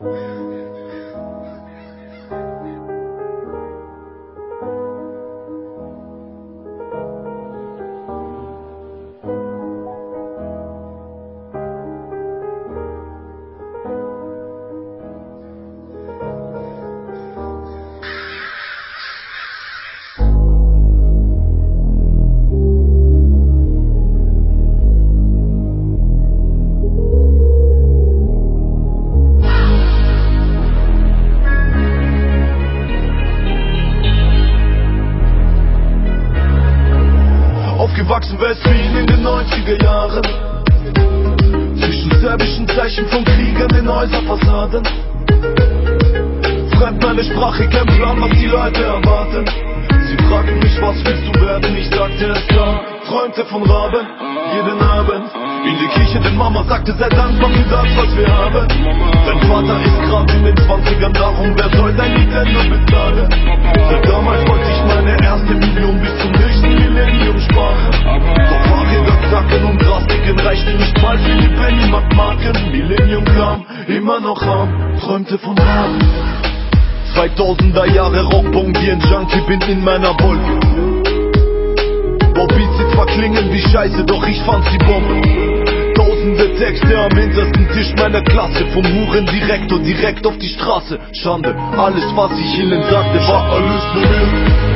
Yeah. Aufgewachsen West-Wien in den 90er Jahren. Zwischen serbischen Zeichen von Kriegern in Häuserfassaden. Fremd meine Sprache, kein Plan, was die Leute erwarten. Sie fragten mich, was willst du werden? Ich sagte es klar, träumte von Raben, jeden Abend. In die Kirche, denn Mama sagte, sei dankbar für das, was wir haben. Dein Vater ist grad in den 20ern, darum wer soll dein Nintendo bezahlen? Seit damals wollte ich meine erste Million bis zum noch arm, träumte von Raben. 2000er Jahre Rockbomb wie ein Junkie, bin in meiner Wolke. Bobby sie zwar klingen wie Scheiße, doch ich fand sie Bombe. Tausende Texte am hintersten Tisch meiner Klasse, vom Hurendirektor direkt auf die Straße. Schande, alles was ich ihnen sagte, war alles nur mir.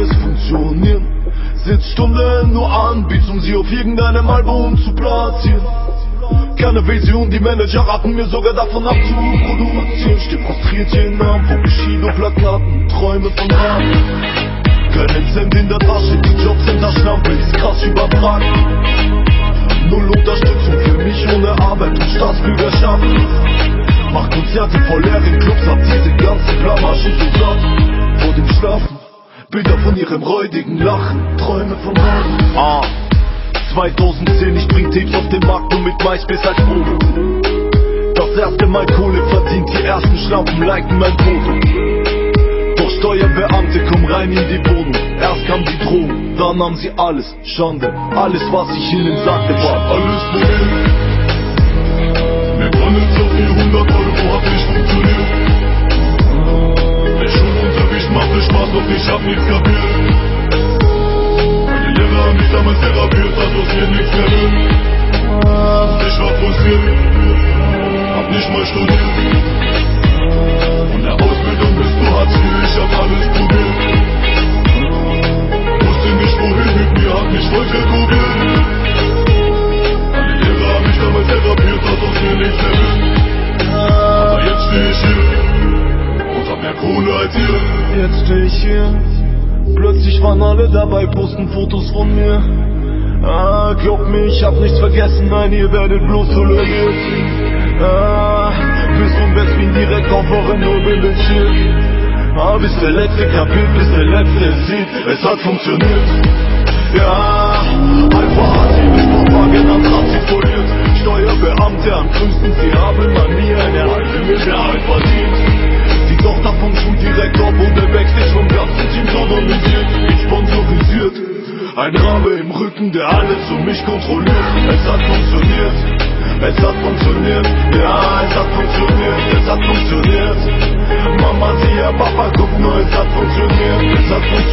Es funktionieren. Sitz Stunden nur an, Beats, um sie auf irgendeinem Album zu platzieren. Keine Vision, die Manager raten mir sogar davon ab zu produzieren. Steh frustriert jeden Abend vor Bushido-Plakaten, Träume von Rahmen. Keinen Cent in der Tasche, die Jobs in der Schlampe, ist krass überfragt. Null Unterstützung für mich ohne Arbeit und Staatsbürgerschaft. Mach Konzerte vor leeren Clubs, hab diese ganzen Blamaschen so satt. Vor dem Schlafen, Bilder von ihrem räudigen Lachen, Träume von morgen. Ah, 2010, ich bring Tapes auf den Markt nur mit MySpace als Probe. Das erste Mal Kohle verdient, die ersten Schlampen liken mein Foto. Doch Steuerbeamte kommen rein in die Wohnung. Erst kam die Drohung, dann nahm sie alles. Schande, alles was ich ihnen sagte war alles Problem. Ich hab nichts kapiert. Meine Lehrer haben mich damals therapiert, dass aus mir nichts wird. Ich war frustriert, hab nicht mal studiert. Jetzt steh ich hier. Plötzlich waren alle dabei, posten Fotos von mir. Ah, glaubt mir, ich hab nichts vergessen, nein, ihr werdet bloß toleriert. Ah, bis von Westwien direkt auf eure Nobel Shit. Ah, bis der letzte kapiert, bis der letzte sieht, es hat funktioniert. Ja, Alpha Ein Rabe im Rücken, der alles um mich kontrolliert. Es hat funktioniert, es hat funktioniert, ja, es hat funktioniert, es hat funktioniert. Mama, sie, ja, Papa, guck nur, es hat funktioniert, es hat funktioniert,